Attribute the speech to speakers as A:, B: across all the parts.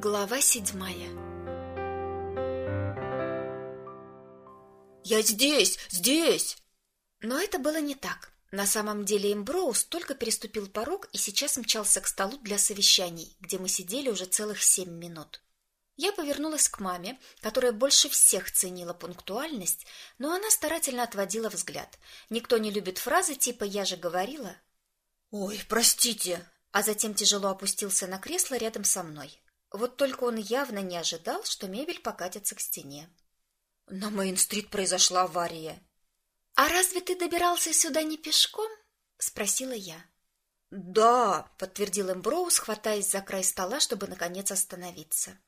A: Глава седьмая
B: «Я здесь! Здесь!»
A: Но это было не так. На самом деле Эмброуз только переступил порог и сейчас мчался к столу для совещаний, где мы сидели уже целых семь минут. Я повернулась к маме, которая больше всех ценила пунктуальность, но она старательно отводила взгляд. Никто не любит фразы типа «я же говорила».
B: «Ой, простите!»
A: А затем тяжело опустился на кресло рядом со мной. Вот только он явно не ожидал, что мебель покатится к стене.
B: На Мейн-стрит произошла авария.
A: А разве ты добирался сюда не пешком? спросила я.
B: Да,
A: подтвердил Эмброуз, хватаясь за край стола, чтобы наконец остановиться.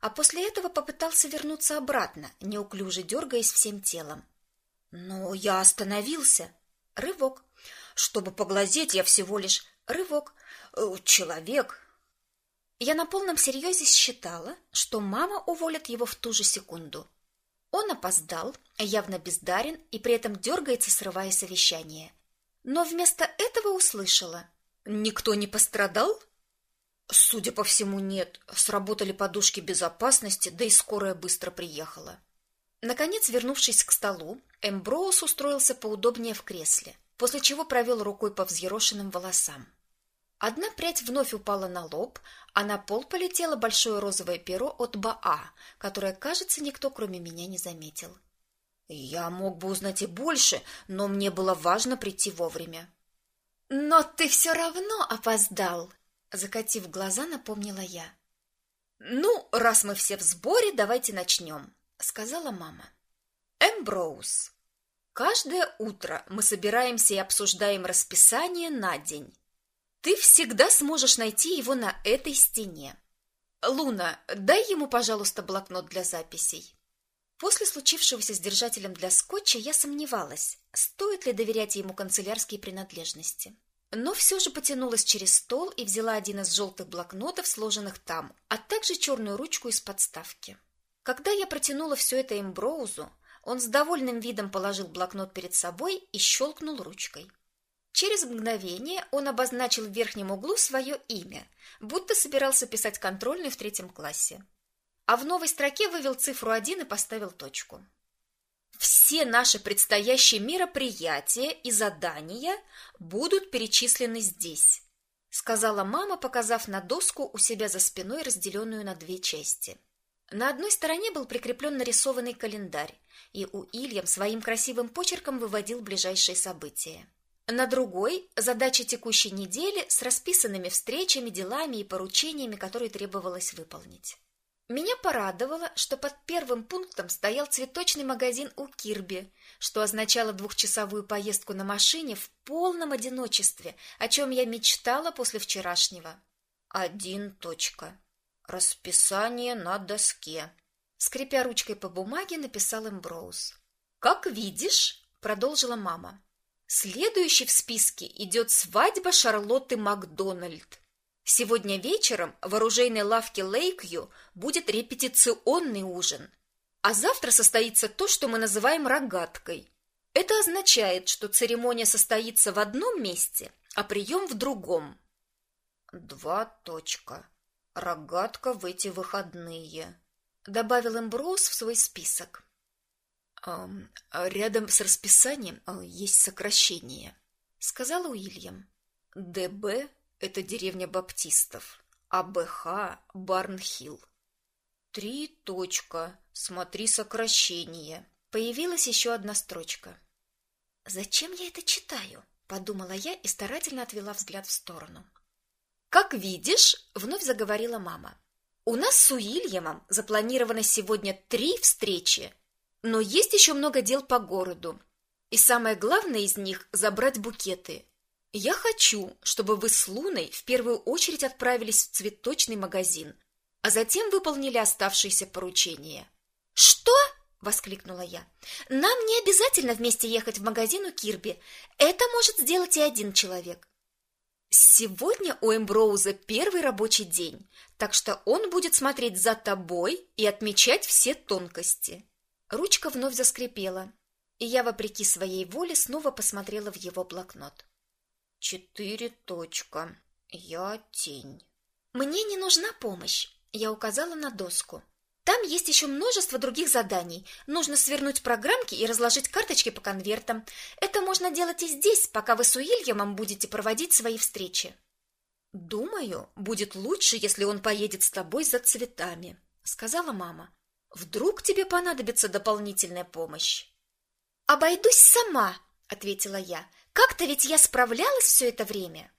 A: А после этого попытался вернуться обратно, неуклюже дергаясь всем телом.
B: Но я остановился.
A: Рывок.
B: Чтобы поглазеть, я всего лишь
A: рывок.
B: Э, человек,
A: я на полном серьезе считала, что мама уволит его в ту же секунду. Он опоздал, явно бездарен и при этом дергается, срывая совещание. Но вместо этого услышала.
B: «Никто не пострадал?» Судя по всему, нет. Сработали подушки безопасности, да и скорая быстро приехала.
A: Наконец, вернувшись к столу, Эмброуз устроился поудобнее в кресле, после чего провел рукой по взъерошенным волосам. Одна прядь вновь упала на лоб, а на пол полетело большое розовое перо от Баа, которое, кажется, никто, кроме меня, не заметил.
B: Я мог бы узнать и больше, но мне было важно прийти вовремя.
A: Но ты все равно опоздал, закатив глаза, напомнила я.
B: Ну, раз мы все в сборе, давайте начнем», — сказала мама. Эмброуз. Каждое утро мы собираемся и обсуждаем расписание на день. Ты всегда сможешь найти его на этой стене. Луна, дай ему, пожалуйста, блокнот для записей.
A: После случившегося с держателем для скотча я сомневалась, стоит ли доверять ему канцелярские принадлежности. Но все же потянулась через стол и взяла один из желтых блокнотов, сложенных там, а также черную ручку из подставки. Когда я протянула все это Эмброузу, он с довольным видом положил блокнот перед собой и щелкнул ручкой. Через мгновение он обозначил в верхнем углу свое имя, будто собирался писать контрольную в третьем классе. А в новой строке вывел цифру один и поставил точку.
B: Все наши предстоящие мероприятия и задания будут перечислены здесь, сказала мама, показав на доску у себя за спиной, разделенную на две части. На одной стороне был прикреплен нарисованный календарь, и у Ильям своим красивым почерком выводил ближайшие события. На другой – задачи текущей недели с расписанными встречами, делами и поручениями, которые требовалось выполнить. Меня порадовало, что под первым пунктом стоял цветочный магазин у Кирби, что означало двухчасовую поездку на машине в полном одиночестве, о чем я мечтала после вчерашнего. Один точка. Расписание на доске. Скрипя ручкой по бумаге, написал Эмброуз. «Как видишь», — продолжила мама, Следующий в списке идет свадьба Шарлотты Макдональд. Сегодня вечером в оружейной лавке Лейкью будет репетиционный ужин. А завтра состоится то, что мы называем рогаткой. Это означает, что церемония состоится в одном месте, а прием в другом. Два точка. Рогатка в эти выходные, добавил Эмброуз в свой список. «Рядом с расписанием а, есть сокращение», — сказала Уильям. «ДБ — это деревня баптистов, а БХ — Барнхилл». «Три точка. Смотри сокращение». Появилась еще одна строчка.
A: «Зачем я это читаю?» — подумала я и старательно отвела взгляд в сторону.
B: «Как видишь», — вновь заговорила мама, — «у нас с Уильямом запланировано сегодня три встречи — но есть еще много дел по городу. И самое главное из них – забрать букеты. Я хочу, чтобы вы с Луной в первую очередь отправились в цветочный магазин, а затем выполнили оставшиеся поручения.
A: «Что?» – воскликнула я. «Нам не обязательно вместе ехать в магазин у Кирби. Это может сделать и один человек».
B: Сегодня у Эмброуза первый рабочий день, так что он будет смотреть за тобой и отмечать все тонкости.
A: Ручка вновь заскрипела, и я, вопреки своей воле, снова посмотрела в его блокнот.
B: «Четыре точка. Я тень».
A: «Мне не нужна помощь», Я указала на доску. Там есть еще множество других заданий. Нужно свернуть программки и разложить карточки по конвертам. Это можно делать и здесь, пока вы с Уильямом будете проводить свои встречи.
B: Думаю, будет лучше, если он поедет с тобой за цветами, сказала мама. Вдруг тебе понадобится дополнительная помощь?
A: Обойдусь сама, ответила я. Как-то ведь я справлялась все это время.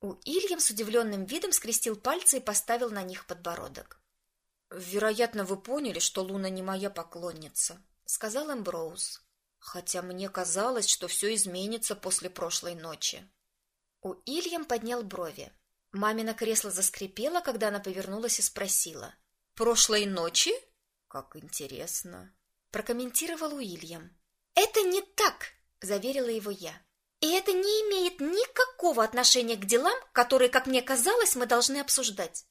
A: Уильям с удивленным видом скрестил пальцы и поставил на них подбородок.
B: Вероятно, вы поняли, что Луна не моя поклонница, сказал Эмброуз. Хотя мне казалось, что все изменится после прошлой ночи.
A: Уильям поднял брови. Мамино кресло заскрипело, когда она повернулась и спросила:
B: "Прошлой ночи? Как интересно",
A: прокомментировал Уильям. "Это не так", заверила его я. И это не имеет никакого отношения к делам, которые, как мне казалось, мы должны обсуждать.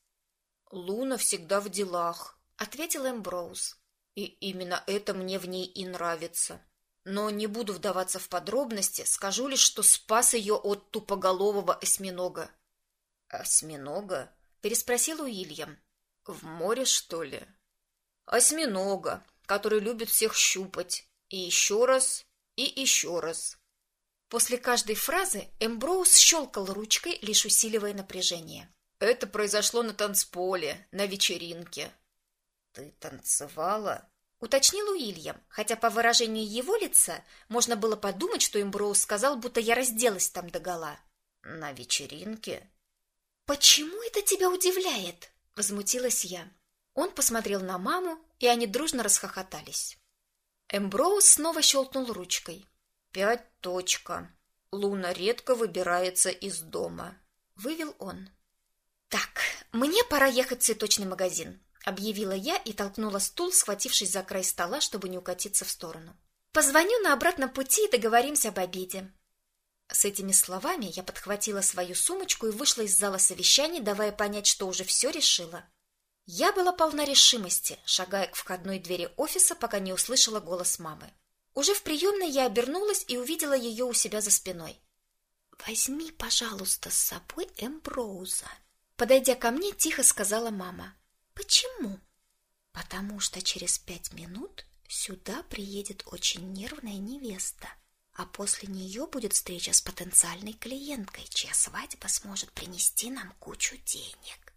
B: Луна всегда в делах, ответил Эмброуз. И именно это мне в ней и нравится. Но не буду вдаваться в подробности, скажу лишь, что спас ее от тупоголового осьминога. Осьминога? переспросил Уильям. В море, что ли? Осьминога, который любит всех щупать. И еще раз, и еще раз.
A: После каждой фразы Эмброуз щелкал ручкой, лишь усиливая напряжение.
B: Это произошло на танцполе, на вечеринке. Ты танцевала?
A: уточнил Уильям, хотя по выражению его лица можно было подумать, что Эмброуз сказал, будто я разделась там догола.
B: На вечеринке?
A: Почему это тебя удивляет? возмутилась я. Он посмотрел на маму, и они дружно расхохотались. Эмброуз снова щелкнул ручкой.
B: Пять точка. Луна редко выбирается из дома, вывел он.
A: Так, мне пора ехать в цветочный магазин, объявила я и толкнула стул, схватившись за край стола, чтобы не укатиться в сторону. Позвоню на обратном пути и договоримся об обеде. С этими словами я подхватила свою сумочку и вышла из зала совещаний, давая понять, что уже все решила. Я была полна решимости, шагая к входной двери офиса, пока не услышала голос мамы. Уже в приемной я обернулась и увидела ее у себя за спиной. Возьми, пожалуйста, с собой Эмброуза, подойдя ко мне, тихо сказала мама. Почему? Потому что через пять минут сюда приедет очень нервная невеста, а после нее будет встреча с потенциальной клиенткой, чья свадьба сможет принести нам кучу денег.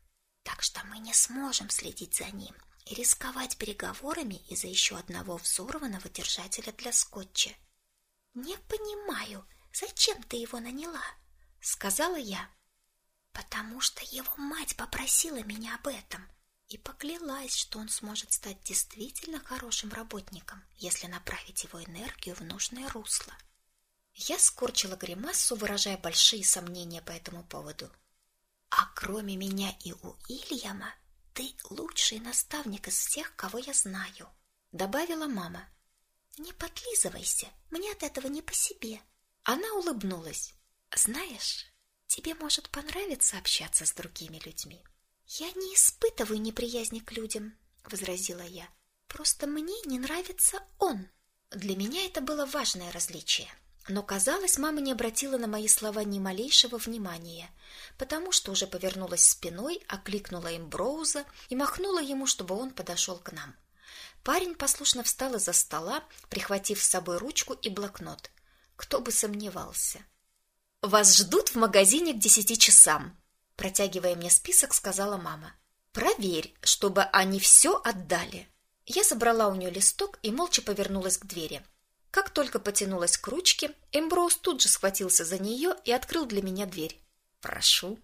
A: Так что мы не сможем следить за ним и рисковать переговорами из-за еще одного взорванного держателя для скотча. Не понимаю, зачем ты его наняла, сказала я. Потому что его мать попросила меня об этом и поклялась, что он сможет стать действительно хорошим работником, если направить его энергию в нужное русло. Я скорчила гримасу, выражая большие сомнения по этому поводу. А кроме меня и у Ильяма, ты лучший наставник из всех, кого я знаю, добавила мама. Не подлизывайся, мне от этого не по себе. Она улыбнулась. Знаешь, тебе может понравиться общаться с другими людьми. Я не испытываю неприязни к людям, возразила я. Просто мне не нравится он. Для меня это было важное различие. Но, казалось, мама не обратила на мои слова ни малейшего внимания, потому что уже повернулась спиной, окликнула Эмброуза и махнула ему, чтобы он подошел к нам. Парень послушно встал из-за стола, прихватив с собой ручку и блокнот. Кто бы сомневался. «Вас ждут в магазине к десяти часам», — протягивая мне список, сказала мама. «Проверь, чтобы они все отдали». Я забрала у нее листок и молча повернулась к двери. Как только потянулась к ручке, Эмброуз тут же схватился за нее и открыл для меня дверь. «Прошу».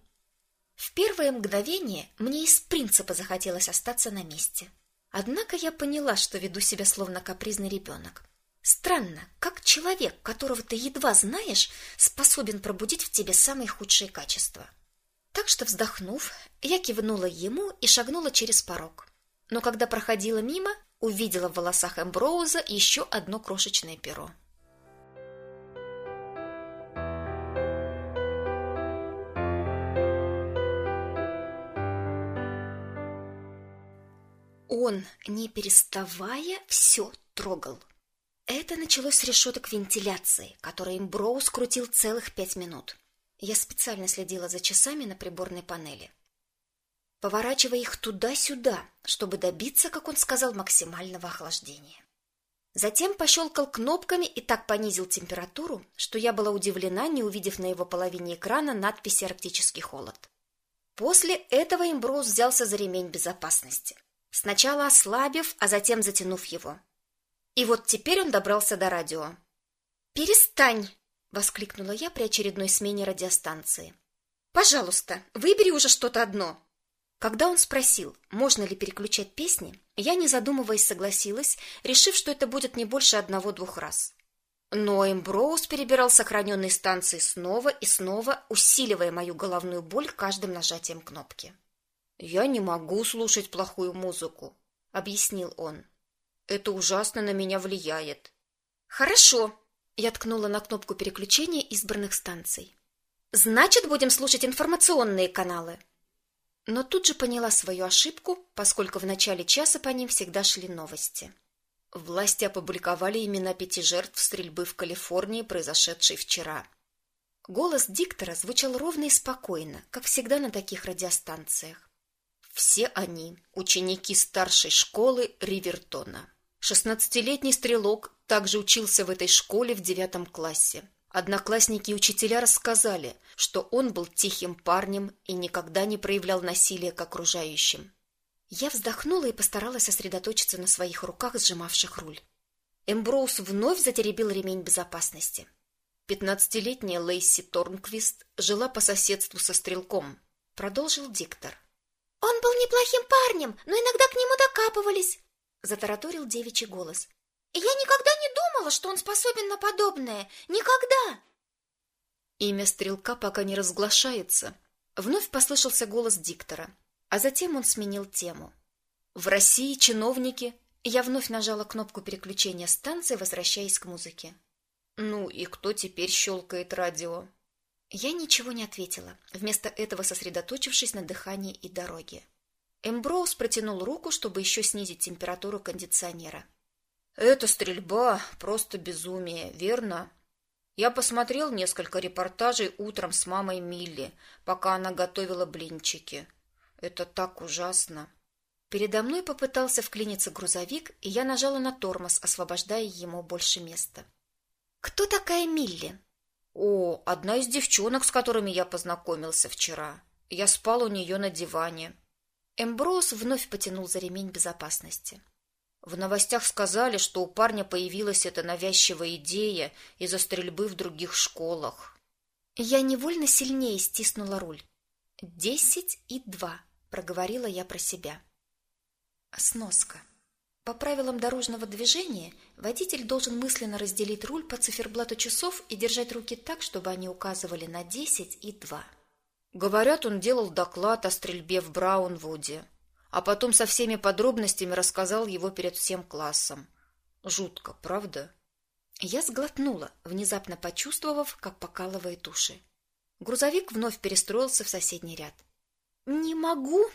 A: В первое мгновение мне из принципа захотелось остаться на месте. Однако я поняла, что веду себя словно капризный ребенок. Странно, как человек, которого ты едва знаешь, способен пробудить в тебе самые худшие качества. Так что, вздохнув, я кивнула ему и шагнула через порог. Но когда проходила мимо, увидела в волосах Эмброуза еще одно крошечное перо. Он, не переставая, все трогал. Это началось с решеток вентиляции, которые Эмброуз крутил целых пять минут. Я специально следила за часами на приборной панели. Поворачивая их туда-сюда, чтобы добиться, как он сказал, максимального охлаждения. Затем пощелкал кнопками и так понизил температуру, что я была удивлена, не увидев на его половине экрана надписи «Арктический холод». После этого Имброуз взялся за ремень безопасности, сначала ослабив, а затем затянув его. И вот теперь он добрался до радио. «Перестань!» — воскликнула я при очередной смене радиостанции. «Пожалуйста, выбери уже что-то одно!» Когда он спросил, можно ли переключать песни, я, не задумываясь, согласилась, решив, что это будет не больше одного-двух раз. Но Эмброуз перебирал сохраненные станции снова и снова, усиливая мою головную боль каждым нажатием кнопки.
B: «Я не могу слушать плохую музыку», — объяснил он. «Это ужасно на меня влияет».
A: «Хорошо», — я ткнула на кнопку переключения избранных станций. «Значит, будем слушать информационные каналы» но тут же поняла свою ошибку, поскольку в начале часа по ним всегда шли новости.
B: Власти опубликовали имена пяти жертв стрельбы в Калифорнии, произошедшей вчера.
A: Голос диктора звучал ровно и спокойно, как всегда на таких радиостанциях.
B: Все они – ученики старшей школы Ривертона. Шестнадцатилетний стрелок также учился в этой школе в девятом классе. Одноклассники и учителя рассказали, что он был тихим парнем и никогда не проявлял насилия к окружающим.
A: Я вздохнула и постаралась сосредоточиться на своих руках, сжимавших руль.
B: Эмброуз вновь затеребил ремень безопасности. Пятнадцатилетняя Лейси Торнквист жила по соседству со стрелком, продолжил диктор.
C: Он был неплохим парнем, но иногда к нему докапывались,
A: затараторил девичий голос.
C: Я никогда не думала, что он способен на подобное. Никогда.
B: Имя стрелка пока не разглашается.
A: Вновь послышался голос диктора, а затем он сменил тему.
B: В России чиновники...
A: Я вновь нажала кнопку переключения станции, возвращаясь к музыке.
B: Ну и кто теперь щелкает радио?
A: Я ничего не ответила, вместо этого сосредоточившись на дыхании и дороге. Эмброуз протянул руку, чтобы еще снизить температуру кондиционера.
B: Эта стрельба просто безумие, верно? Я посмотрел несколько репортажей утром с мамой Милли, пока она готовила блинчики. Это так ужасно.
A: Передо мной попытался вклиниться грузовик, и я нажала на тормоз, освобождая ему больше места. Кто такая Милли?
B: О, одна из девчонок, с которыми я познакомился вчера. Я спал у нее на диване.
A: Эмброуз вновь потянул за ремень безопасности.
B: В новостях сказали, что у парня появилась эта навязчивая идея из-за стрельбы в других школах.
A: Я невольно сильнее стиснула руль. «Десять и два», — проговорила я про себя. Сноска. По правилам дорожного движения водитель должен мысленно разделить руль по циферблату часов и держать руки так, чтобы они указывали на десять и два.
B: Говорят, он делал доклад о стрельбе в Браунвуде а потом со всеми подробностями рассказал его перед всем классом. Жутко, правда?
A: Я сглотнула, внезапно почувствовав, как покалывает уши. Грузовик вновь перестроился в соседний ряд. «Не могу!»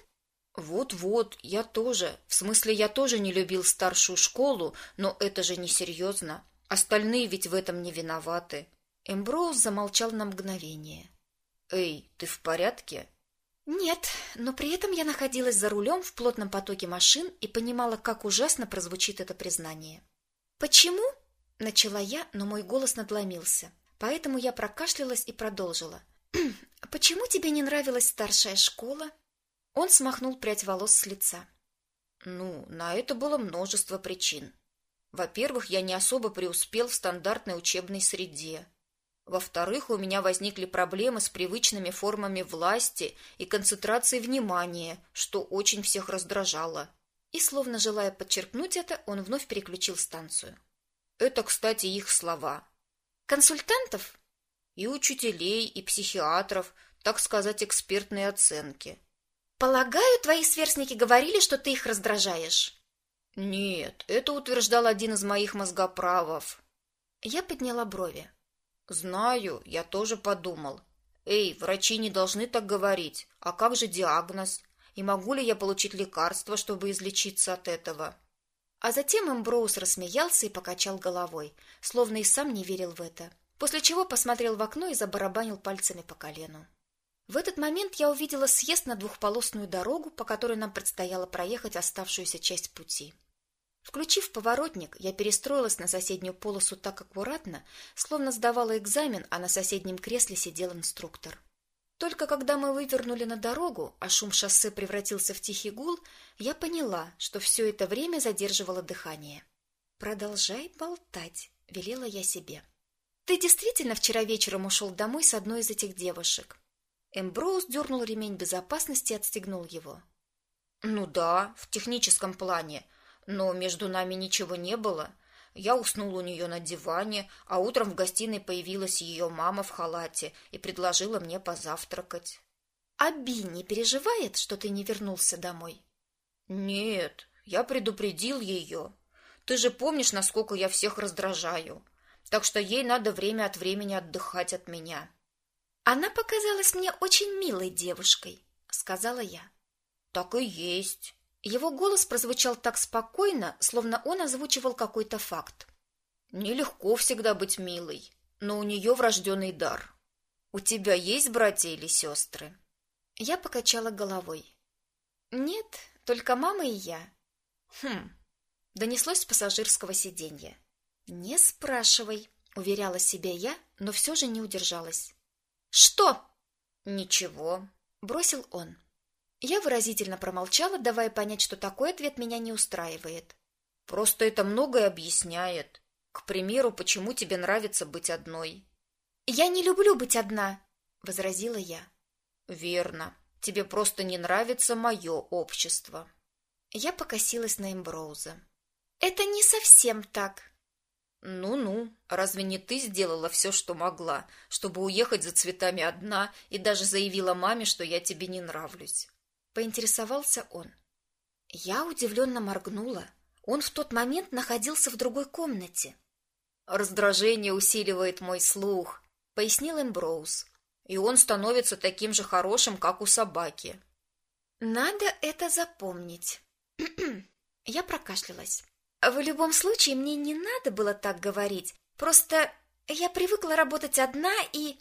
B: «Вот-вот, я тоже. В смысле, я тоже не любил старшую школу, но это же несерьезно. Остальные ведь в этом не виноваты».
A: Эмброуз замолчал на мгновение.
B: «Эй, ты в порядке?»
A: Нет, но при этом я находилась за рулем в плотном потоке машин и понимала, как ужасно прозвучит это признание. «Почему?» — начала я, но мой голос надломился, поэтому я прокашлялась и продолжила. «Почему тебе не нравилась старшая школа?» Он смахнул прядь волос с лица.
B: «Ну, на это было множество причин. Во-первых, я не особо преуспел в стандартной учебной среде. Во-вторых, у меня возникли проблемы с привычными формами власти и концентрацией внимания, что очень всех раздражало.
A: И, словно желая подчеркнуть это, он вновь переключил станцию.
B: Это, кстати, их слова.
A: Консультантов?
B: И учителей, и психиатров, так сказать, экспертные оценки.
A: Полагаю, твои сверстники говорили, что ты их раздражаешь?
B: Нет, это утверждал один из моих мозгоправов.
A: Я подняла брови.
B: Знаю, я тоже подумал. Эй, врачи не должны так говорить. А как же диагноз? И могу ли я получить лекарство, чтобы излечиться от этого?
A: А затем Эмброуз рассмеялся и покачал головой, словно и сам не верил в это, после чего посмотрел в окно и забарабанил пальцами по колену. В этот момент я увидела съезд на двухполосную дорогу, по которой нам предстояло проехать оставшуюся часть пути. Включив поворотник, я перестроилась на соседнюю полосу так аккуратно, словно сдавала экзамен, а на соседнем кресле сидел инструктор. Только когда мы вывернули на дорогу, а шум шоссе превратился в тихий гул, я поняла, что все это время задерживало дыхание. «Продолжай болтать», — велела я себе. «Ты действительно вчера вечером ушел домой с одной из этих девушек?» Эмброуз дернул ремень безопасности и отстегнул его.
B: «Ну да, в техническом плане, но между нами ничего не было. Я уснул у нее на диване, а утром в гостиной появилась ее мама в халате и предложила мне позавтракать».
A: «А не переживает, что ты не вернулся домой?»
B: «Нет, я предупредил ее. Ты же помнишь, насколько я всех раздражаю. Так что ей надо время от времени отдыхать от меня».
A: Она показалась мне очень милой девушкой, сказала я.
B: Так и есть.
A: Его голос прозвучал так спокойно, словно он озвучивал какой-то факт.
B: Нелегко всегда быть милой, но у нее врожденный дар. У тебя есть братья или сестры?
A: Я покачала головой. Нет, только мама и я.
B: Хм.
A: Донеслось с пассажирского сиденья. Не спрашивай, уверяла себя я, но все же не удержалась.
C: Что?
B: Ничего,
A: бросил он. Я выразительно промолчала, давая понять, что такой ответ меня не устраивает.
B: Просто это многое объясняет. К примеру, почему тебе нравится быть одной.
C: Я не люблю быть одна, возразила я.
B: Верно. Тебе просто не нравится мое общество.
A: Я покосилась на Эмброуза.
C: Это не совсем так.
B: «Ну-ну, разве не ты сделала все, что могла, чтобы уехать за цветами одна и даже заявила маме, что я тебе не нравлюсь?»
A: Поинтересовался он. Я удивленно моргнула. Он в тот момент находился в другой комнате.
B: «Раздражение усиливает мой слух», — пояснил Эмброуз. «И он становится таким же хорошим, как у собаки».
A: «Надо это запомнить». Я прокашлялась. В любом случае, мне не надо было так говорить. Просто я привыкла работать одна и...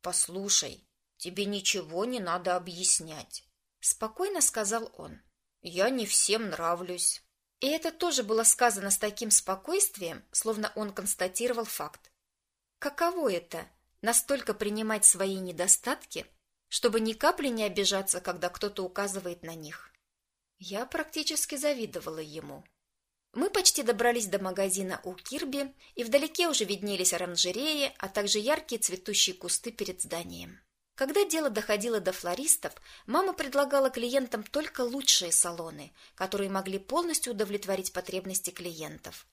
B: Послушай, тебе ничего не надо объяснять,
A: спокойно сказал он.
B: Я не всем нравлюсь.
A: И это тоже было сказано с таким спокойствием, словно он констатировал факт. Каково это настолько принимать свои недостатки, чтобы ни капли не обижаться, когда кто-то указывает на них? Я практически завидовала ему. Мы почти добрались до магазина у Кирби, и вдалеке уже виднелись оранжереи, а также яркие цветущие кусты перед зданием. Когда дело доходило до флористов, мама предлагала клиентам только лучшие салоны, которые могли полностью удовлетворить потребности клиентов.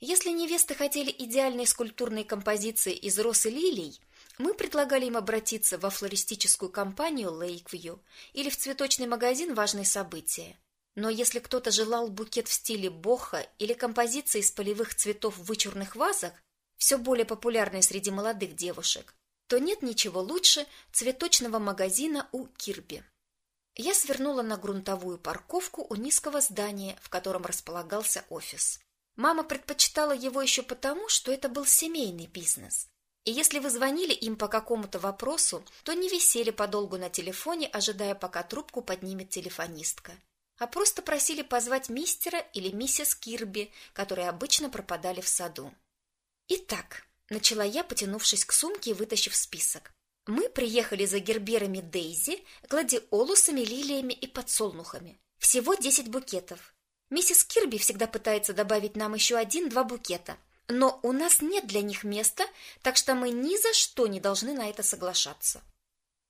A: Если невесты хотели идеальные скульптурные композиции из роз и лилий, мы предлагали им обратиться во флористическую компанию Lakeview или в цветочный магазин «Важные события». Но если кто-то желал букет в стиле бохо или композиции из полевых цветов в вычурных вазах, все более популярные среди молодых девушек, то нет ничего лучше цветочного магазина у Кирби. Я свернула на грунтовую парковку у низкого здания, в котором располагался офис. Мама предпочитала его еще потому, что это был семейный бизнес. И если вы звонили им по какому-то вопросу, то не висели подолгу на телефоне, ожидая, пока трубку поднимет телефонистка а просто просили позвать мистера или миссис Кирби, которые обычно пропадали в саду. Итак, начала я, потянувшись к сумке и вытащив список. Мы приехали за герберами Дейзи, гладиолусами, лилиями и подсолнухами. Всего десять букетов. Миссис Кирби всегда пытается добавить нам еще один-два букета, но у нас нет для них места, так что мы ни за что не должны на это соглашаться.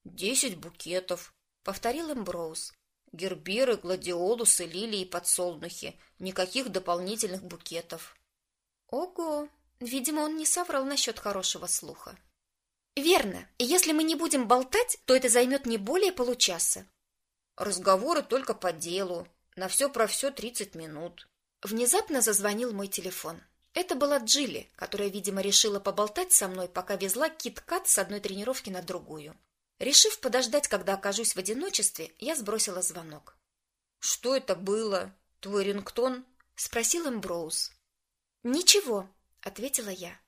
B: «Десять букетов», — повторил Эмброуз. Герберы, гладиолусы, лилии и подсолнухи. Никаких дополнительных букетов.
A: Ого! Видимо, он не соврал насчет хорошего слуха. Верно. И если мы не будем болтать, то это займет не более получаса.
B: Разговоры только по делу. На все про все тридцать минут.
A: Внезапно зазвонил мой телефон. Это была Джилли, которая, видимо, решила поболтать со мной, пока везла кит-кат с одной тренировки на другую. Решив подождать, когда окажусь в одиночестве, я сбросила звонок.
B: «Что это было? Твой рингтон?»
A: — спросил Эмброуз. «Ничего», — ответила я.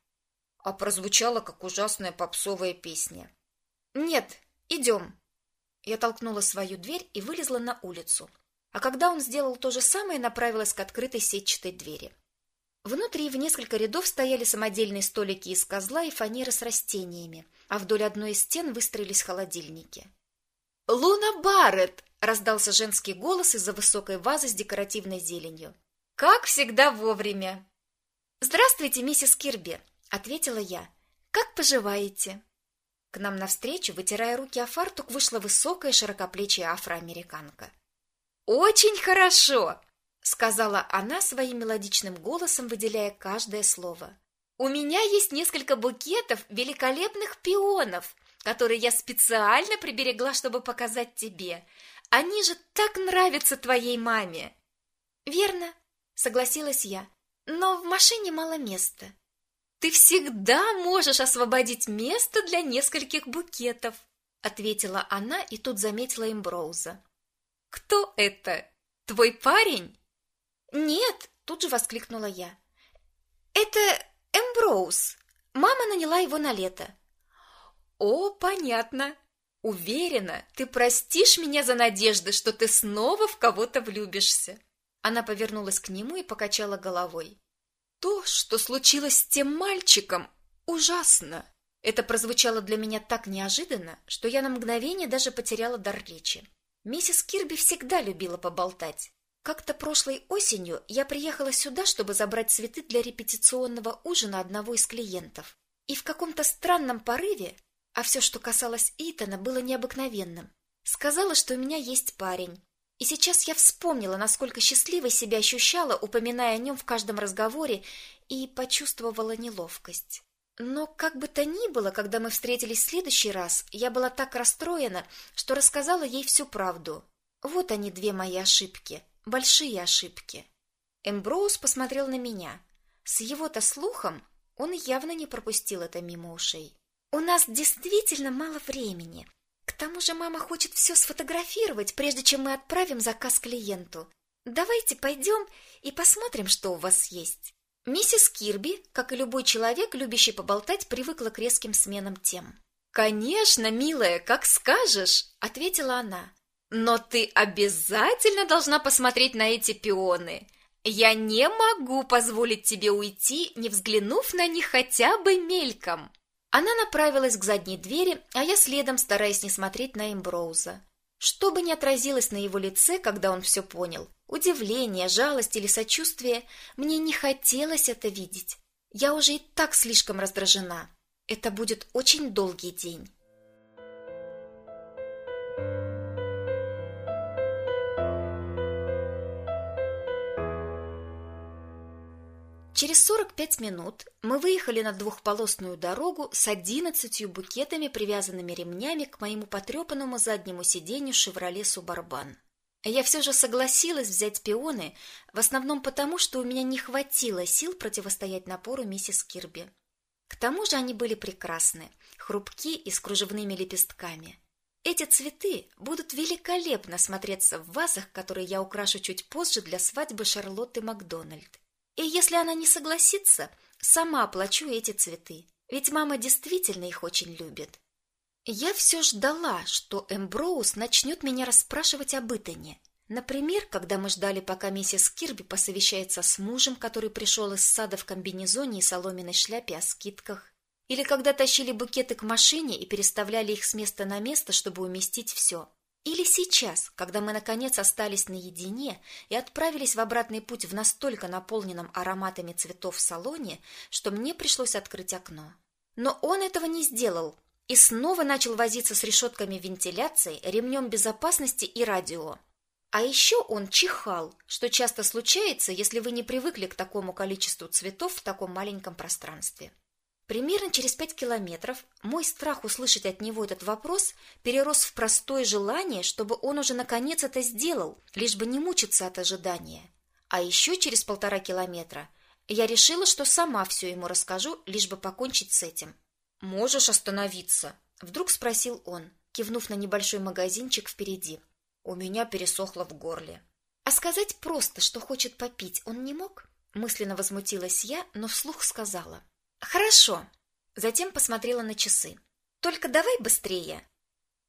B: А прозвучало, как ужасная попсовая песня.
A: «Нет, Идем. Я толкнула свою дверь и вылезла на улицу. А когда он сделал то же самое, направилась к открытой сетчатой двери. Внутри в несколько рядов стояли самодельные столики из козла и фанеры с растениями, а вдоль одной из стен выстроились холодильники.
B: «Луна Барретт!» — раздался женский голос из-за высокой вазы с декоративной зеленью. «Как всегда вовремя!»
A: «Здравствуйте, миссис Кирби!» — ответила я. «Как поживаете?» К нам навстречу, вытирая руки о фартук, вышла высокая широкоплечья афроамериканка.
B: «Очень хорошо!»
A: — сказала она своим мелодичным голосом, выделяя каждое слово.
B: «У меня есть несколько букетов великолепных пионов, которые я специально приберегла, чтобы показать тебе. Они же так нравятся твоей маме!»
A: «Верно», — согласилась я, — «но в машине мало места».
B: «Ты всегда можешь освободить место для нескольких букетов», — ответила она и тут заметила Эмброуза. «Кто это? Твой парень?»
A: «Нет!» – тут же воскликнула я. «Это Эмброуз. Мама наняла его на лето».
B: «О, понятно. Уверена, ты простишь меня за надежды, что ты снова в кого-то влюбишься».
A: Она повернулась к нему и покачала головой.
B: «То, что случилось с тем мальчиком, ужасно!»
A: Это прозвучало для меня так неожиданно, что я на мгновение даже потеряла дар речи. Миссис Кирби всегда любила поболтать. Как-то прошлой осенью я приехала сюда, чтобы забрать цветы для репетиционного ужина одного из клиентов. И в каком-то странном порыве, а все, что касалось Итана, было необыкновенным, сказала, что у меня есть парень. И сейчас я вспомнила, насколько счастливой себя ощущала, упоминая о нем в каждом разговоре, и почувствовала неловкость. Но как бы то ни было, когда мы встретились в следующий раз, я была так расстроена, что рассказала ей всю правду. Вот они две мои ошибки большие ошибки. Эмброуз посмотрел на меня. С его-то слухом он явно не пропустил это мимо ушей. У нас действительно мало времени. К тому же мама хочет все сфотографировать, прежде чем мы отправим заказ клиенту. Давайте пойдем и посмотрим, что у вас есть. Миссис Кирби, как и любой человек, любящий поболтать, привыкла к резким сменам тем.
B: «Конечно, милая, как скажешь», — ответила она. Но ты обязательно должна посмотреть на эти пионы. Я не могу позволить тебе уйти, не взглянув на них хотя бы мельком.
A: Она направилась к задней двери, а я следом, стараясь не смотреть на Эмброуза. Что бы ни отразилось на его лице, когда он все понял, удивление, жалость или сочувствие, мне не хотелось это видеть. Я уже и так слишком раздражена. Это будет очень долгий день. Через 45 минут мы выехали на двухполосную дорогу с одиннадцатью букетами, привязанными ремнями к моему потрепанному заднему сиденью «Шевроле Субарбан». Я все же согласилась взять пионы, в основном потому, что у меня не хватило сил противостоять напору миссис Кирби. К тому же они были прекрасны, хрупки и с кружевными лепестками. Эти цветы будут великолепно смотреться в вазах, которые я украшу чуть позже для свадьбы Шарлотты Макдональд. И если она не согласится, сама оплачу эти цветы, ведь мама действительно их очень любит. Я все ждала, что Эмброуз начнет меня расспрашивать об Итане. Например, когда мы ждали, пока миссис Кирби посовещается с мужем, который пришел из сада в комбинезоне и соломенной шляпе о скидках, или когда тащили букеты к машине и переставляли их с места на место, чтобы уместить все. Или сейчас, когда мы наконец остались наедине и отправились в обратный путь в настолько наполненном ароматами цветов салоне, что мне пришлось открыть окно. Но он этого не сделал и снова начал возиться с решетками вентиляции, ремнем безопасности и радио. А еще он чихал, что часто случается, если вы не привыкли к такому количеству цветов в таком маленьком пространстве. Примерно через пять километров мой страх услышать от него этот вопрос перерос в простое желание, чтобы он уже наконец это сделал, лишь бы не мучиться от ожидания. А еще через полтора километра я решила, что сама все ему расскажу, лишь бы покончить с этим. «Можешь остановиться?» – вдруг спросил он, кивнув на небольшой магазинчик впереди. У меня пересохло в горле. А сказать просто, что хочет попить, он не мог? Мысленно возмутилась я, но вслух сказала – Хорошо. Затем посмотрела на часы. Только давай быстрее.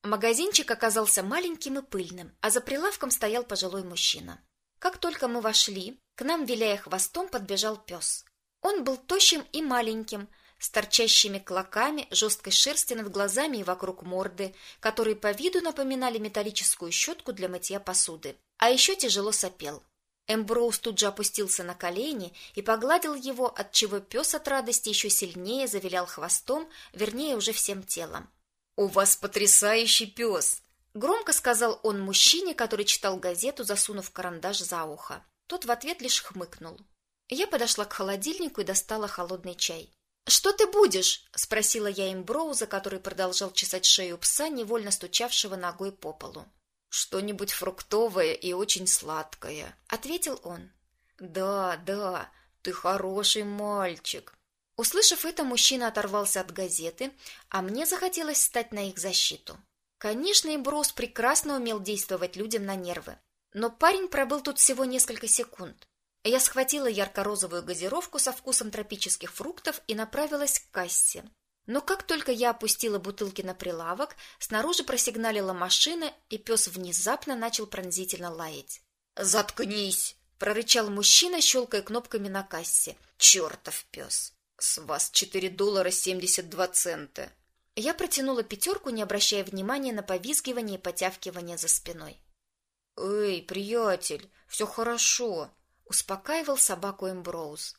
A: Магазинчик оказался маленьким и пыльным, а за прилавком стоял пожилой мужчина. Как только мы вошли, к нам, виляя хвостом, подбежал пес. Он был тощим и маленьким, с торчащими клоками, жесткой шерсти над глазами и вокруг морды, которые по виду напоминали металлическую щетку для мытья посуды. А еще тяжело сопел. Эмброуз тут же опустился на колени и погладил его, отчего пес от радости еще сильнее завилял хвостом, вернее, уже всем телом.
B: «У вас потрясающий пес!»
A: — громко сказал он мужчине, который читал газету, засунув карандаш за ухо. Тот в ответ лишь хмыкнул. Я подошла к холодильнику и достала холодный чай. «Что ты будешь?» — спросила я Эмброуза, который продолжал чесать шею пса, невольно стучавшего ногой по полу.
B: «Что-нибудь фруктовое и очень сладкое», — ответил он. «Да, да, ты хороший мальчик».
A: Услышав это, мужчина оторвался от газеты, а мне захотелось стать на их защиту. Конечно, Эмброуз прекрасно умел действовать людям на нервы. Но парень пробыл тут всего несколько секунд. Я схватила ярко-розовую газировку со вкусом тропических фруктов и направилась к кассе. Но как только я опустила бутылки на прилавок, снаружи просигналила машина, и пес внезапно начал пронзительно лаять.
B: «Заткнись!»
A: – прорычал мужчина, щелкая кнопками на кассе.
B: «Чертов пес! С вас четыре доллара семьдесят два цента!»
A: Я протянула пятерку, не обращая внимания на повизгивание и потявкивание за спиной.
B: «Эй, приятель, все хорошо!»
A: успокаивал собаку Эмброуз.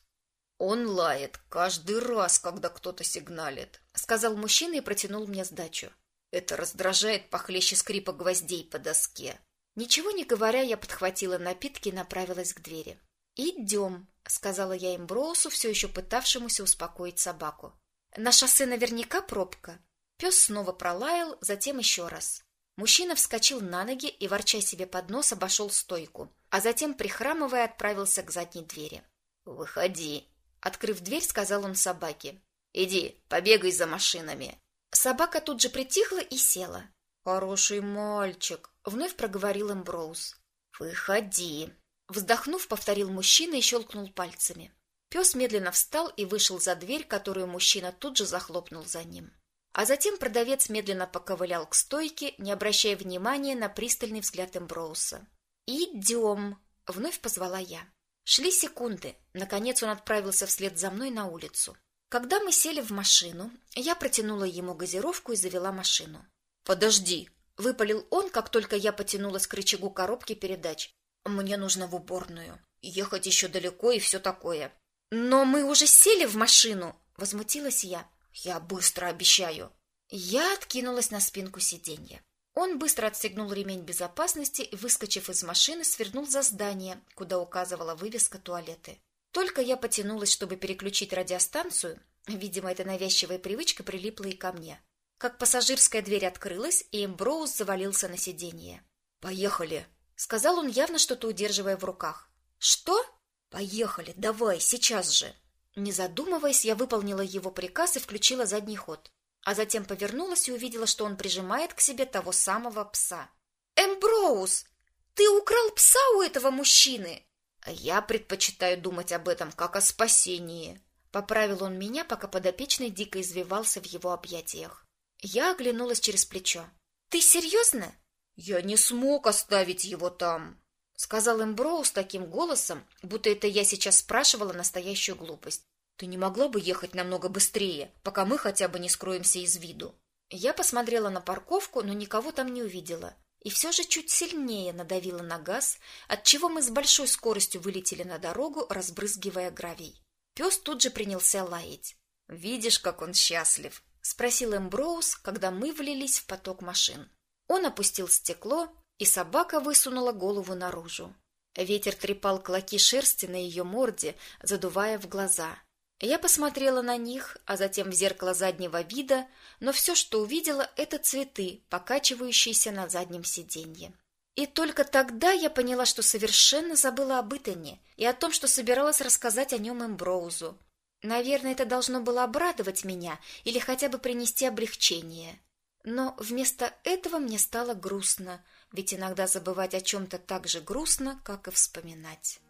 B: Он лает каждый раз, когда кто-то сигналит,
A: сказал мужчина и протянул мне сдачу.
B: Это раздражает похлеще скрипа гвоздей по доске.
A: Ничего не говоря, я подхватила напитки и направилась к двери. «Идем», — сказала я Эмброусу, все еще пытавшемуся успокоить собаку. «На шоссе наверняка пробка». Пес снова пролаял, затем еще раз. Мужчина вскочил на ноги и, ворча себе под нос, обошел стойку, а затем, прихрамывая, отправился к задней двери.
B: «Выходи!»
A: Открыв дверь, сказал он собаке.
B: «Иди, побегай за машинами!»
A: Собака тут же притихла и села.
B: «Хороший мальчик!»
A: — вновь проговорил Эмброуз.
B: «Выходи!»
A: Вздохнув, повторил мужчина и щелкнул пальцами. Пес медленно встал и вышел за дверь, которую мужчина тут же захлопнул за ним. А затем продавец медленно поковылял к стойке, не обращая внимания на пристальный взгляд Эмброуса. «Идем!» — вновь позвала я. Шли секунды. Наконец он отправился вслед за мной на улицу. Когда мы сели в машину, я протянула ему газировку и завела машину.
B: «Подожди!»
A: — выпалил он, как только я потянулась к рычагу коробки передач.
B: «Мне нужно в уборную. Ехать еще далеко и все такое».
A: «Но мы уже сели в машину!» — возмутилась я.
B: Я быстро обещаю.
A: Я откинулась на спинку сиденья. Он быстро отстегнул ремень безопасности и, выскочив из машины, свернул за здание, куда указывала вывеска туалеты. Только я потянулась, чтобы переключить радиостанцию, видимо, эта навязчивая привычка прилипла и ко мне, как пассажирская дверь открылась, и Эмброуз завалился на сиденье.
B: «Поехали!»
A: — сказал он, явно что-то удерживая в руках. «Что?»
B: «Поехали, давай, сейчас же!»
A: Не задумываясь, я выполнила его приказ и включила задний ход, а затем повернулась и увидела, что он прижимает к себе того самого пса. «Эмброуз, ты украл пса у этого мужчины!»
B: «Я предпочитаю думать об этом как о спасении», —
A: поправил он меня, пока подопечный дико извивался в его объятиях. Я оглянулась через плечо. «Ты серьезно?»
B: «Я не смог оставить его там», —
A: сказал Эмброуз таким голосом, будто это я сейчас спрашивала настоящую глупость.
B: «Ты не могла бы ехать намного быстрее, пока мы хотя бы не скроемся из виду?»
A: Я посмотрела на парковку, но никого там не увидела. И все же чуть сильнее надавила на газ, отчего мы с большой скоростью вылетели на дорогу, разбрызгивая гравий. Пес тут же принялся лаять.
B: «Видишь, как он счастлив?»
A: — спросил Эмброуз, когда мы влились в поток машин. Он опустил стекло, и собака высунула голову наружу. Ветер трепал клоки шерсти на ее морде, задувая в глаза. Я посмотрела на них, а затем в зеркало заднего вида, но все, что увидела, это цветы, покачивающиеся на заднем сиденье. И только тогда я поняла, что совершенно забыла об Итане и о том, что собиралась рассказать о нем Эмброузу. Наверное, это должно было обрадовать меня или хотя бы принести облегчение. Но вместо этого мне стало грустно, ведь иногда забывать о чем-то так же грустно, как и вспоминать.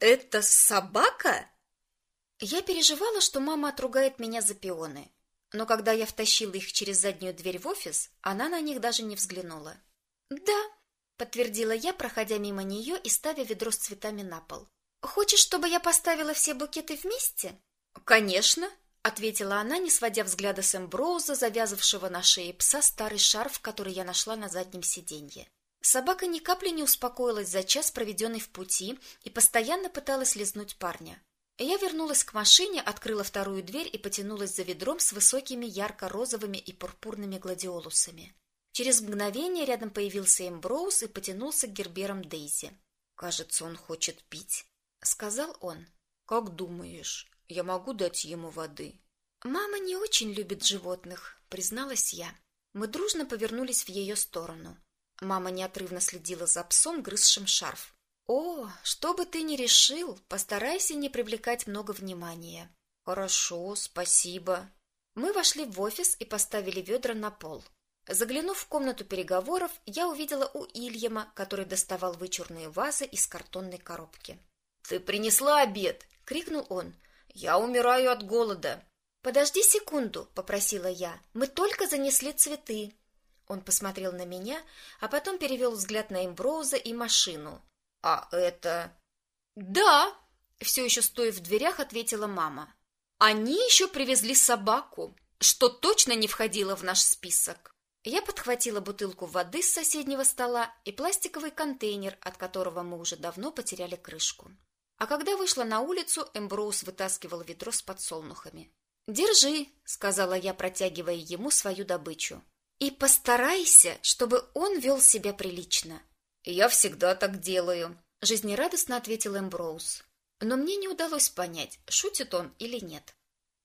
B: Это собака?
A: Я переживала, что мама отругает меня за пионы. Но когда я втащила их через заднюю дверь в офис, она на них даже не взглянула. «Да», — подтвердила я, проходя мимо нее и ставя ведро с цветами на пол. «Хочешь, чтобы я поставила все букеты вместе?»
B: «Конечно», —
A: ответила она, не сводя взгляда с Эмброуза, завязавшего на шее пса старый шарф, который я нашла на заднем сиденье. Собака ни капли не успокоилась за час, проведенный в пути, и постоянно пыталась лизнуть парня. Я вернулась к машине, открыла вторую дверь и потянулась за ведром с высокими ярко-розовыми и пурпурными гладиолусами. Через мгновение рядом появился Эмброуз и потянулся к герберам Дейзи.
B: «Кажется, он хочет пить», — сказал он. «Как думаешь, я могу дать ему воды?»
A: «Мама не очень любит животных», — призналась я. Мы дружно повернулись в ее сторону. Мама неотрывно следила за псом, грызшим шарф. О, что бы ты ни решил, постарайся не привлекать много внимания.
B: Хорошо, спасибо.
A: Мы вошли в офис и поставили ведра на пол. Заглянув в комнату переговоров, я увидела у Ильяма, который доставал вычурные вазы из картонной коробки.
B: «Ты принесла обед!» — крикнул он. «Я умираю от голода!»
A: «Подожди секунду!» — попросила я. «Мы только занесли цветы!» Он посмотрел на меня, а потом перевел взгляд на Эмброуза и машину.
B: «А это...»
A: «Да!» — все еще стоя в дверях, ответила мама. «Они еще привезли собаку, что точно не входило в наш список». Я подхватила бутылку воды с соседнего стола и пластиковый контейнер, от которого мы уже давно потеряли крышку. А когда вышла на улицу, Эмброуз вытаскивал ведро с подсолнухами. «Держи», — сказала я, протягивая ему свою добычу. «И постарайся, чтобы он вел себя прилично.
B: «Я всегда так делаю», —
A: жизнерадостно ответил Эмброуз. Но мне не удалось понять, шутит он или нет.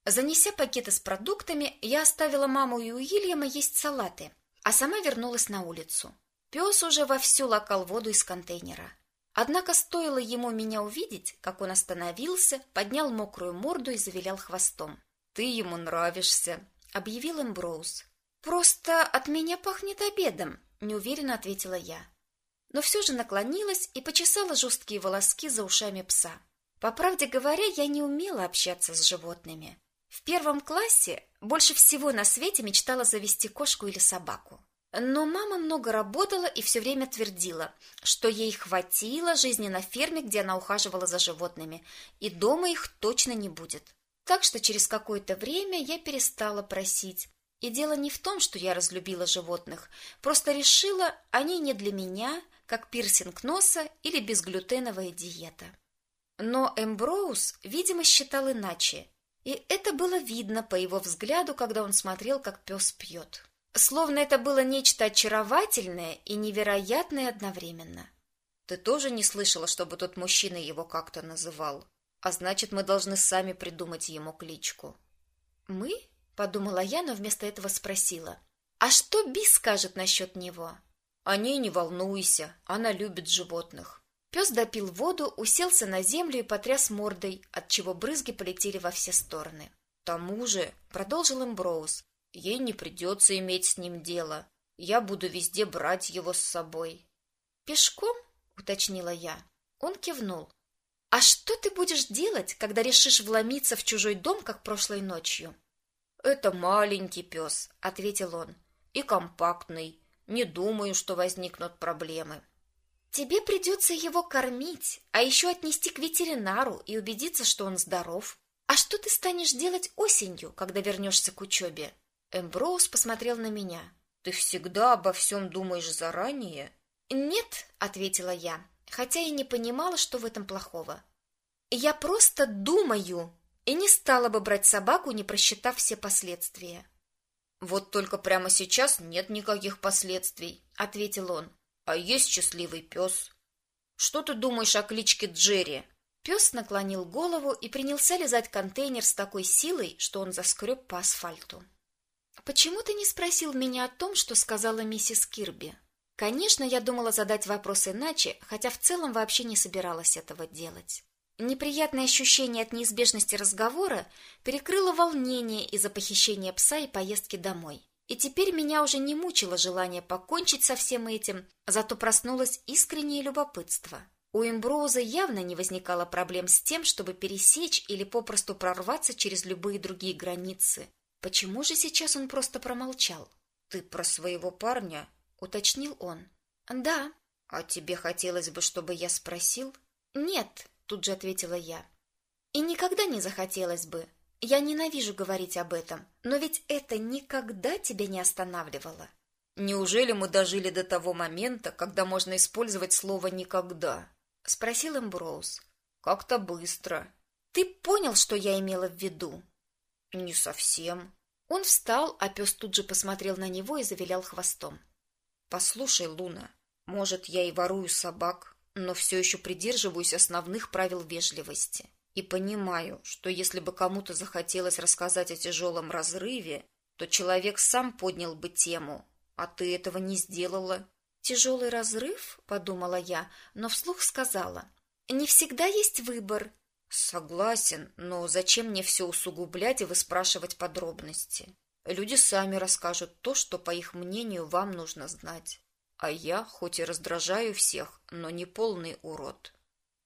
A: Занеся пакеты с продуктами, я оставила маму и Уильяма есть салаты, а сама вернулась на улицу. Пес уже вовсю лакал воду из контейнера. Однако стоило ему меня увидеть, как он остановился, поднял мокрую морду и завилял хвостом.
B: «Ты ему нравишься», —
A: объявил Эмброуз. «Просто от меня пахнет обедом», — неуверенно ответила я но все же наклонилась и почесала жесткие волоски за ушами пса. По правде говоря, я не умела общаться с животными. В первом классе больше всего на свете мечтала завести кошку или собаку. Но мама много работала и все время твердила, что ей хватило жизни на ферме, где она ухаживала за животными, и дома их точно не будет. Так что через какое-то время я перестала просить. И дело не в том, что я разлюбила животных, просто решила, они не для меня, как пирсинг носа или безглютеновая диета. Но Эмброуз, видимо, считал иначе, и это было видно по его взгляду, когда он смотрел, как пес пьет. Словно это было нечто очаровательное и невероятное одновременно.
B: Ты тоже не слышала, чтобы тот мужчина его как-то называл? А значит, мы должны сами придумать ему кличку.
A: Мы? Подумала я, но вместо этого спросила. А что Би скажет насчет него?
B: О ней не волнуйся, она любит животных.
A: Пес допил воду, уселся на землю и потряс мордой, отчего брызги полетели во все стороны.
B: Тому же, продолжил Эмброуз, ей не придется иметь с ним дело. Я буду везде брать его с собой.
A: Пешком? уточнила я. Он кивнул. А что ты будешь делать, когда решишь вломиться в чужой дом, как прошлой ночью?
B: Это маленький пес, ответил он, и компактный. Не думаю, что возникнут проблемы.
A: Тебе придется его кормить, а еще отнести к ветеринару и убедиться, что он здоров. А что ты станешь делать осенью, когда вернешься к учебе? Эмброуз посмотрел на меня.
B: Ты всегда обо всем думаешь заранее?
A: Нет, ответила я, хотя и не понимала, что в этом плохого. Я просто думаю и не стала бы брать собаку, не просчитав все последствия.
B: Вот только прямо сейчас нет никаких последствий, ответил он. А есть счастливый пес. Что ты думаешь о кличке Джерри?
A: Пес наклонил голову и принялся лизать контейнер с такой силой, что он заскреб по асфальту. Почему ты не спросил меня о том, что сказала миссис Кирби? Конечно, я думала задать вопрос иначе, хотя в целом вообще не собиралась этого делать. Неприятное ощущение от неизбежности разговора перекрыло волнение из-за похищения пса и поездки домой. И теперь меня уже не мучило желание покончить со всем этим, зато проснулось искреннее любопытство. У Эмброуза явно не возникало проблем с тем, чтобы пересечь или попросту прорваться через любые другие границы. Почему же сейчас он просто промолчал? «Ты про своего парня?» — уточнил он.
C: «Да».
A: «А тебе хотелось бы, чтобы я спросил?»
C: «Нет», —
A: тут же ответила я.
C: «И никогда не захотелось бы. Я ненавижу говорить об этом, но ведь это никогда тебя не останавливало».
A: «Неужели мы дожили до того момента, когда можно использовать слово «никогда»?» — спросил Эмброуз. «Как-то быстро».
C: «Ты понял, что я имела в виду?»
A: «Не совсем».
C: Он встал, а пес тут же посмотрел на него и завилял хвостом.
A: «Послушай, Луна, может, я и ворую собак, но все еще придерживаюсь основных правил вежливости. И понимаю, что если бы кому-то захотелось рассказать о тяжелом разрыве, то человек сам поднял бы тему, а ты этого не сделала».
C: «Тяжелый разрыв?» — подумала я, но вслух сказала. «Не всегда есть выбор».
A: Согласен, но зачем мне все усугублять и выспрашивать подробности? Люди сами расскажут то, что, по их мнению, вам нужно знать. А я, хоть и раздражаю всех, но не полный урод.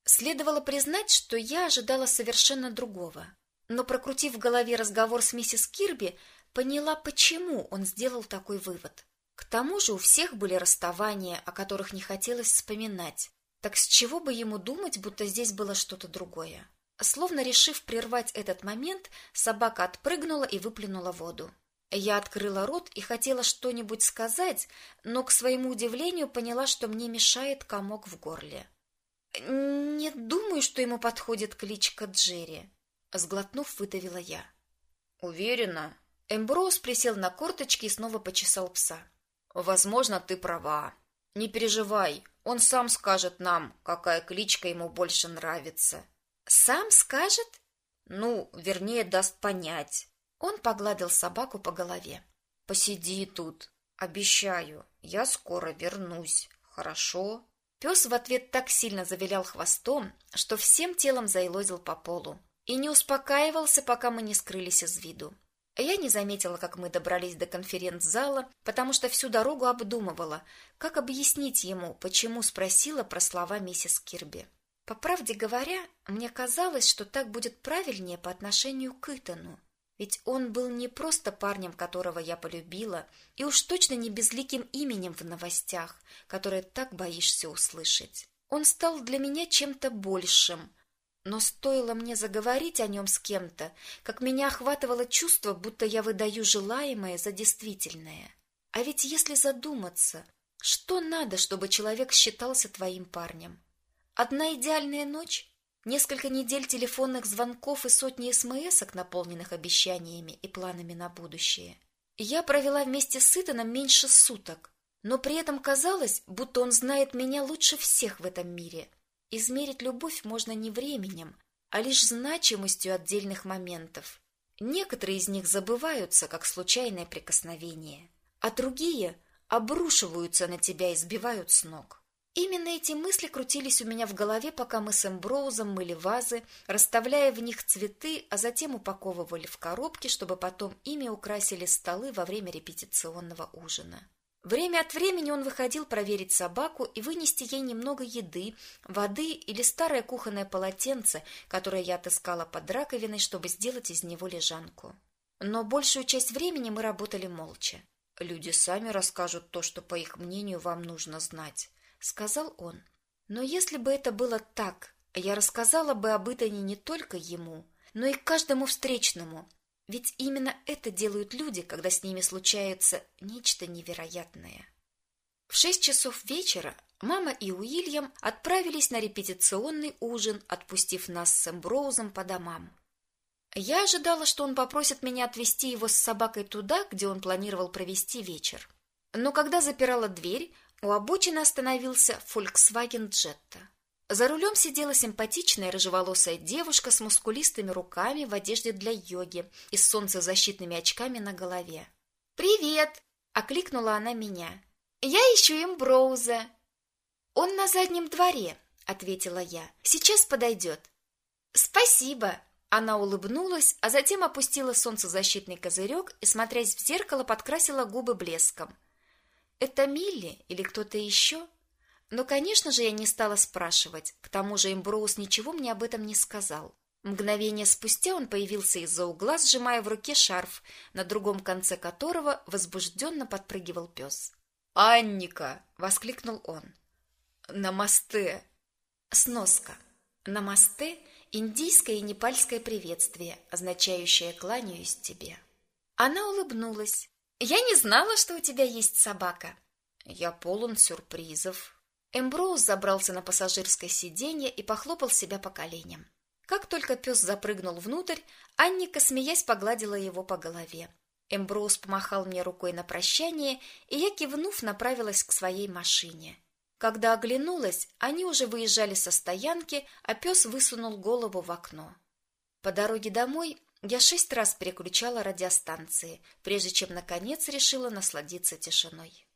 C: Следовало признать, что я ожидала совершенно другого. Но, прокрутив в голове разговор с миссис Кирби, поняла, почему он сделал такой вывод. К тому же у всех были расставания, о которых не хотелось вспоминать. Так с чего бы ему думать, будто здесь было что-то другое? Словно решив прервать этот момент, собака отпрыгнула и выплюнула воду. Я открыла рот и хотела что-нибудь сказать, но к своему удивлению поняла, что мне мешает комок в горле. «Не думаю, что ему подходит кличка Джерри», — сглотнув, выдавила я.
A: «Уверена?»
C: Эмброуз присел на корточки и снова почесал пса.
A: «Возможно, ты права. Не переживай, он сам скажет нам, какая кличка ему больше нравится».
C: Сам скажет?
A: Ну, вернее, даст понять.
C: Он погладил собаку по голове.
A: Посиди тут. Обещаю, я скоро вернусь. Хорошо?
C: Пес в ответ так сильно завилял хвостом, что всем телом заилозил по полу. И не успокаивался, пока мы не скрылись из виду. Я не заметила, как мы добрались до конференц-зала, потому что всю дорогу обдумывала, как объяснить ему, почему спросила про слова миссис Кирби. По правде говоря, мне казалось, что так будет правильнее по отношению к Итану. Ведь он был не просто парнем, которого я полюбила, и уж точно не безликим именем в новостях, которое так боишься услышать. Он стал для меня чем-то большим. Но стоило мне заговорить о нем с кем-то, как меня охватывало чувство, будто я выдаю желаемое за действительное. А ведь если задуматься, что надо, чтобы человек считался твоим парнем? Одна идеальная ночь, несколько недель телефонных звонков и сотни смс наполненных обещаниями и планами на будущее. Я провела вместе с Итаном меньше суток, но при этом казалось, будто он знает меня лучше всех в этом мире. Измерить любовь можно не временем, а лишь значимостью отдельных моментов. Некоторые из них забываются, как случайное прикосновение, а другие обрушиваются на тебя и сбивают с ног. Именно эти мысли крутились у меня в голове, пока мы с Эмброузом мыли вазы, расставляя в них цветы, а затем упаковывали в коробки, чтобы потом ими украсили столы во время репетиционного ужина. Время от времени он выходил проверить собаку и вынести ей немного еды, воды или старое кухонное полотенце, которое я отыскала под раковиной, чтобы сделать из него лежанку. Но большую часть времени мы работали молча.
A: Люди сами расскажут то, что, по их мнению, вам нужно знать.
C: — сказал он. «Но если бы это было так, я рассказала бы об Итане не только ему, но и каждому встречному, ведь именно это делают люди, когда с ними случается нечто невероятное». В шесть часов вечера мама и Уильям отправились на репетиционный ужин, отпустив нас с Эмброузом по домам. Я ожидала, что он попросит меня отвезти его с собакой туда, где он планировал провести вечер. Но когда запирала дверь, у обочины остановился Volkswagen Jetta. За рулем сидела симпатичная рыжеволосая девушка с мускулистыми руками в одежде для йоги и с солнцезащитными очками на голове. «Привет!» – окликнула она меня. «Я ищу Эмброуза». «Он на заднем дворе», – ответила я. «Сейчас подойдет». «Спасибо!» Она улыбнулась, а затем опустила солнцезащитный козырек и, смотрясь в зеркало, подкрасила губы блеском – это Милли или кто-то еще?
A: Но, конечно же, я не стала спрашивать, к тому же Эмброуз ничего мне об этом не сказал. Мгновение спустя он появился из-за угла, сжимая в руке шарф, на другом конце которого возбужденно подпрыгивал пес.
C: «Анника!» — воскликнул он. «Намасте!»
A: Сноска. Намасте – индийское и непальское приветствие, означающее «кланяюсь тебе». Она улыбнулась. «Я не знала, что у тебя есть собака».
C: «Я полон сюрпризов».
A: Эмброуз забрался на пассажирское сиденье и похлопал себя по коленям. Как только пес запрыгнул внутрь, Анника, смеясь, погладила его по голове. Эмброуз помахал мне рукой на прощание, и я, кивнув, направилась к своей машине. Когда оглянулась, они уже выезжали со стоянки, а пес высунул голову в окно. По дороге домой я шесть раз переключала радиостанции, прежде чем, наконец, решила насладиться тишиной.